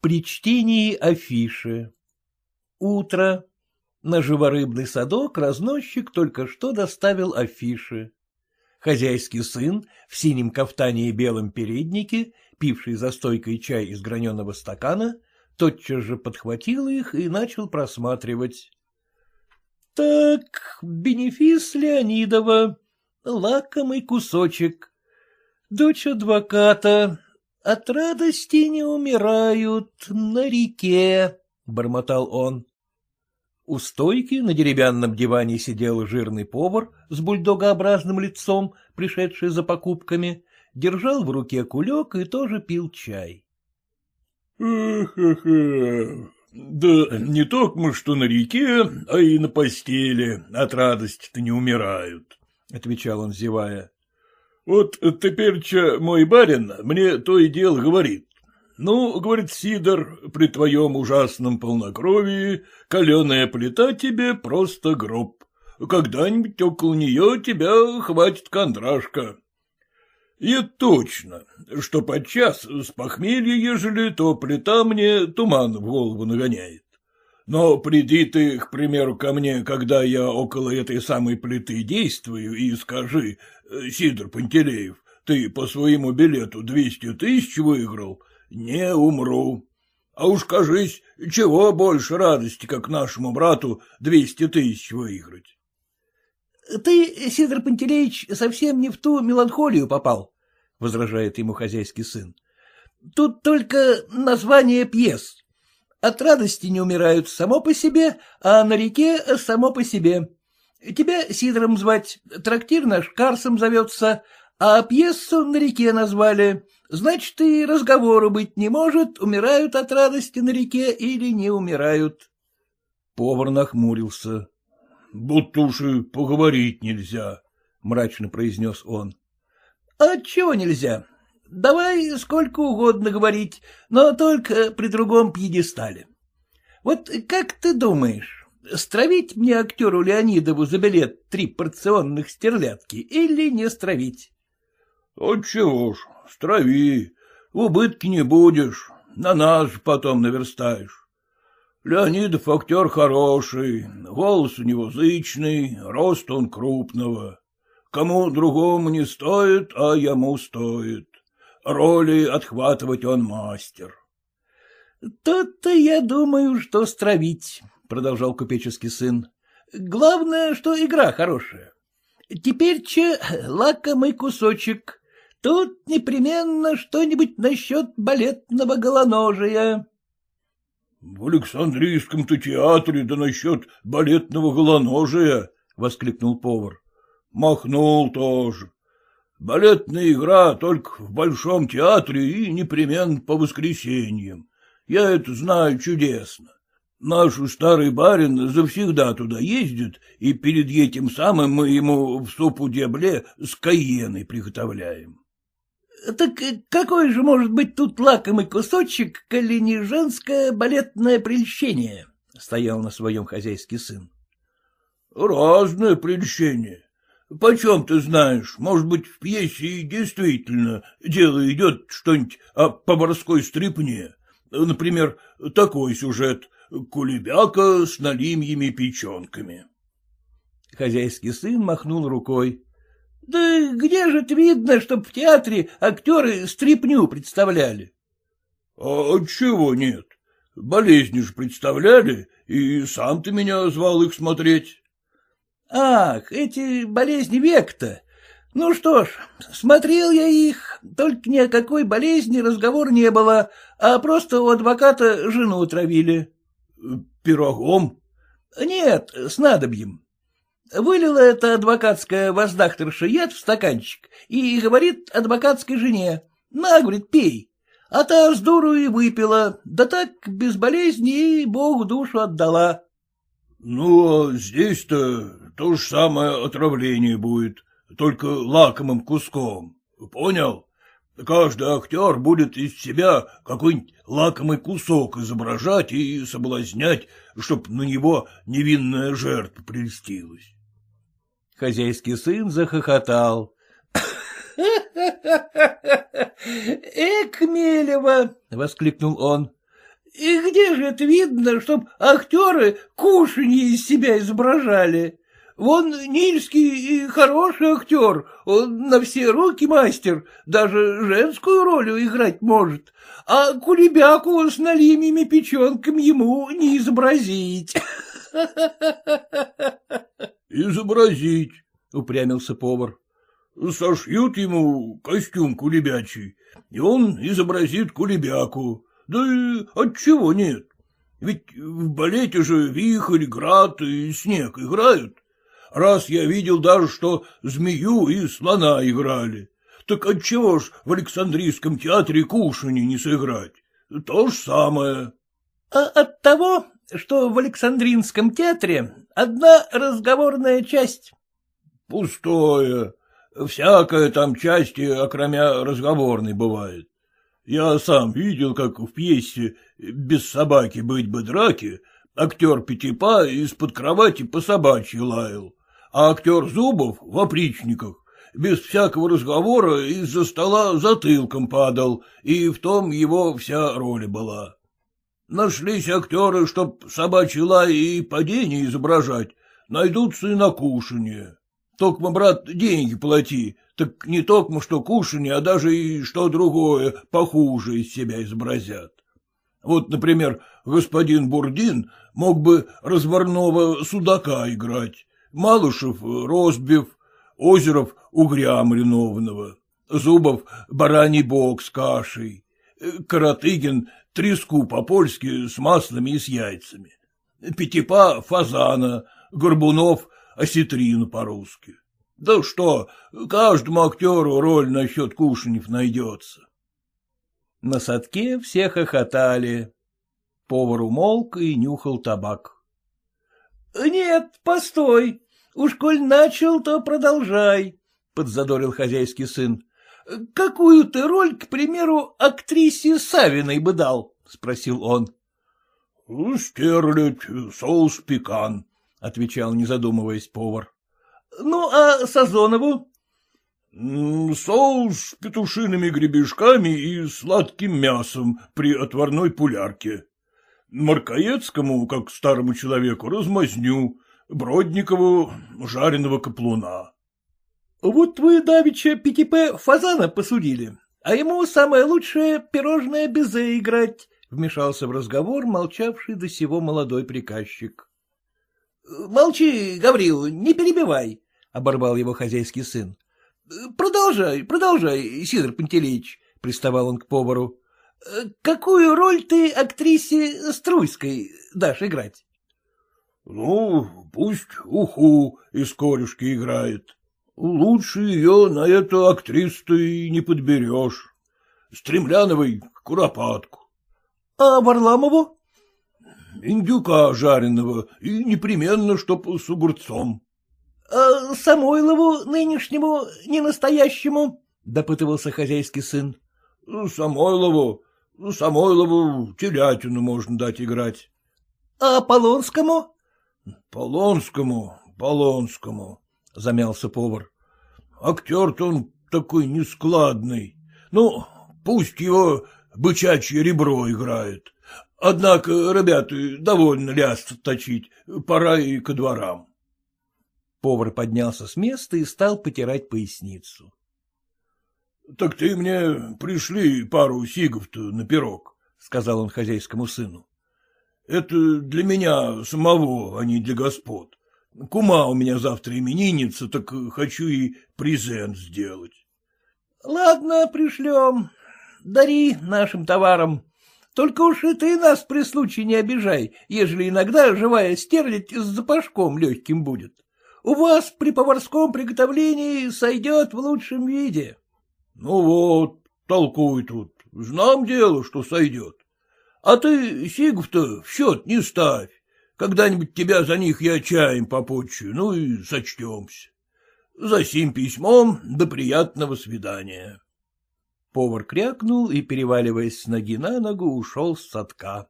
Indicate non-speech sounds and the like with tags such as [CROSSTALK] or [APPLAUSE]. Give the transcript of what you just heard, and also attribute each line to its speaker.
Speaker 1: При чтении афиши. Утро. На живорыбный садок разносчик только что доставил афиши. Хозяйский сын в синем кафтане и белом переднике, пивший за стойкой чай из граненого стакана, тотчас же подхватил их и начал просматривать. — Так, бенефис Леонидова, лакомый кусочек. Дочь адвоката, от радости не умирают на реке, — бормотал он. У стойки на деревянном диване сидел жирный повар с бульдогообразным лицом, пришедший за покупками, держал в руке кулек и тоже пил чай.
Speaker 2: — да не только что на реке, а и на постели от радости-то не умирают, — отвечал он, зевая. — Вот теперь мой барин мне то и дело говорит. Ну, говорит Сидор, при твоем ужасном полнокровии каленая плита тебе просто гроб. Когда-нибудь около нее тебя хватит кондрашка. И точно, что подчас с похмелья, ежели, то плита мне туман в голову нагоняет. Но приди ты, к примеру, ко мне, когда я около этой самой плиты действую, и скажи, Сидор Пантелеев, ты по своему билету двести тысяч выиграл, не умру. А уж, кажись, чего больше радости, как нашему брату двести тысяч выиграть.
Speaker 1: — Ты, Сидор Пантелеич, совсем не в ту меланхолию попал, — возражает ему хозяйский сын. — Тут только название пьес. От радости не умирают само по себе, а на реке само по себе. Тебя Сидором звать, трактир наш Карсом зовется, а пьесу на реке назвали. Значит, и разговора быть не может, умирают от радости на реке или не умирают.
Speaker 2: Повар нахмурился. — Будто уж и поговорить нельзя, — мрачно произнес он.
Speaker 1: — А чего нельзя? Давай сколько угодно говорить, но только при другом пьедестале. Вот как ты думаешь, стравить мне актеру Леонидову за билет три порционных стерлядки или не стравить?
Speaker 2: — Отчего ж, Страви, убытки не будешь, на нас потом наверстаешь. Леонидов актер хороший, голос у него зычный, рост он крупного. Кому другому не стоит, а ему стоит. Роли отхватывать он мастер.
Speaker 1: — Тут-то я думаю, что стравить, — продолжал купеческий сын. — Главное, что игра хорошая. Теперь че лакомый кусочек. Тут непременно что-нибудь насчет балетного голоножия.
Speaker 2: — В Александрийском-то театре да насчет балетного голоножия, — воскликнул повар. — Махнул тоже. Балетная игра только в Большом театре и непременно по воскресеньям. Я это знаю чудесно. Наш старый барин завсегда туда ездит, и перед этим самым мы ему в супу дебле с каеной приготовляем.
Speaker 1: — Так какой же может быть тут лакомый кусочек, коли не женское балетное прельщение? — стоял на своем хозяйский сын.
Speaker 2: — Разное прельщение. Почем ты знаешь, может быть, в пьесе и действительно дело идет что-нибудь о поварской стрипне. Например, такой сюжет — кулебяка с налимьями печенками.
Speaker 1: Хозяйский сын махнул рукой. — Да где же это видно, чтоб в театре актеры стрипню представляли?
Speaker 2: — А чего нет? Болезни же представляли, и сам ты меня звал их смотреть.
Speaker 1: — Ах, эти болезни век-то. Ну что ж, смотрел я их, только ни о какой болезни разговор не было, а просто у адвоката жену отравили.
Speaker 2: — Пирогом?
Speaker 1: — Нет, с надобьем. Вылила эта адвокатская воздахтерша яд в стаканчик и говорит адвокатской жене, на, говорит, пей. А та с дуру и выпила, да так без болезни и Богу душу отдала.
Speaker 2: — Ну, а здесь-то то же самое отравление будет, только лакомым куском. Понял? Каждый актер будет из себя какой-нибудь лакомый кусок изображать и соблазнять, чтоб на него невинная жертва прельстилась.
Speaker 1: Хозяйский сын захохотал. — Эк, Мелева! — воскликнул он. И где же это видно, чтоб актеры кушанье из себя изображали? Вон Нильский и хороший актер, он на все руки мастер, даже женскую роль играть может, а кулебяку с налимьями печенками ему не изобразить. [LAUGHS]
Speaker 2: — Изобразить, — упрямился повар. — Сошьют ему костюм кулебячий, и он изобразит кулебяку. Да и отчего нет? Ведь в балете же вихрь, град и снег играют. Раз я видел даже, что змею и слона играли. Так отчего ж в Александрийском театре кушанье не сыграть? То же самое.
Speaker 1: — А от того, что в Александринском театре одна разговорная часть.
Speaker 2: — Пустое. Всякая там часть, окромя разговорной, бывает. Я сам видел, как в пьесе «Без собаки быть бы драки» актер Пятипа из-под кровати по собачьи лаял, а актер Зубов в опричниках без всякого разговора из-за стола затылком падал, и в том его вся роль была. Нашлись актеры, чтоб собачий лай и падение изображать, найдутся и на кушанье. Токмо, брат, деньги плати, так не токмо что кушанье, а даже и что другое похуже из себя изобразят. Вот, например, господин Бурдин мог бы разварного судака играть, Малышев — розбив, Озеров — угря маринованного, Зубов — бараний бок с кашей, Каратыгин — треску по-польски с маслами и с яйцами, Пятипа — фазана, Горбунов — осетрину по-русски. Да что, каждому актеру роль насчет кушаньев найдется.
Speaker 1: На садке все хохотали. Повар умолк и нюхал табак. — Нет, постой, уж коль начал, то продолжай, — подзадорил хозяйский сын. — Какую ты роль, к примеру, актрисе Савиной бы дал? — спросил он.
Speaker 2: — Стерлядь, соус пекан, — отвечал, не задумываясь, повар.
Speaker 1: — Ну, а Сазонову?
Speaker 2: — Соус с петушиными гребешками и сладким мясом при отварной пулярке. Маркоецкому, как старому человеку, размазню, Бродникову жареного каплуна.
Speaker 1: — Вот вы, давеча, Пятипе фазана посудили, а ему самое лучшее пирожное безе играть, — вмешался в разговор молчавший до сего молодой приказчик. — Молчи, Гаврил, не перебивай, — оборвал его хозяйский сын. — Продолжай, продолжай, Сидор Пантелеич, — приставал он к повару. — Какую роль ты актрисе Струйской дашь играть?
Speaker 2: — Ну, пусть уху из корюшки играет. Лучше ее на эту актрису и не подберешь. Стремляновой — куропатку.
Speaker 1: — А Варламову?
Speaker 2: индюка жареного и непременно, чтоб с огурцом.
Speaker 1: — А Самойлову нынешнему, не настоящему? — допытывался хозяйский сын.
Speaker 2: — Самойлову, Самойлову телятину можно дать играть.
Speaker 1: — А Полонскому?
Speaker 2: — Полонскому, Полонскому, — замялся повар. — Актер-то он такой нескладный. Ну, пусть его бычачье ребро играет. Однако, ребята, довольно ляст точить, пора и ко дворам.
Speaker 1: Повар поднялся с места и стал потирать поясницу.
Speaker 2: — Так ты мне пришли пару сигов-то на пирог, — сказал он хозяйскому сыну. — Это для меня самого, а не для господ. Кума у меня завтра именинница, так хочу и презент сделать.
Speaker 1: — Ладно, пришлем. Дари нашим товарам, только уж и ты нас при случае не обижай, ежели иногда живая стерлядь с запашком легким будет. У вас при поварском приготовлении сойдет в лучшем виде.
Speaker 2: — Ну вот, толкуй тут, знам дело, что сойдет. А ты сигов-то в счет не ставь. Когда-нибудь тебя за них я чаем попочую, ну и сочтемся. За сим письмом до приятного свидания.
Speaker 1: Повар крякнул и, переваливаясь с ноги на ногу, ушел с садка.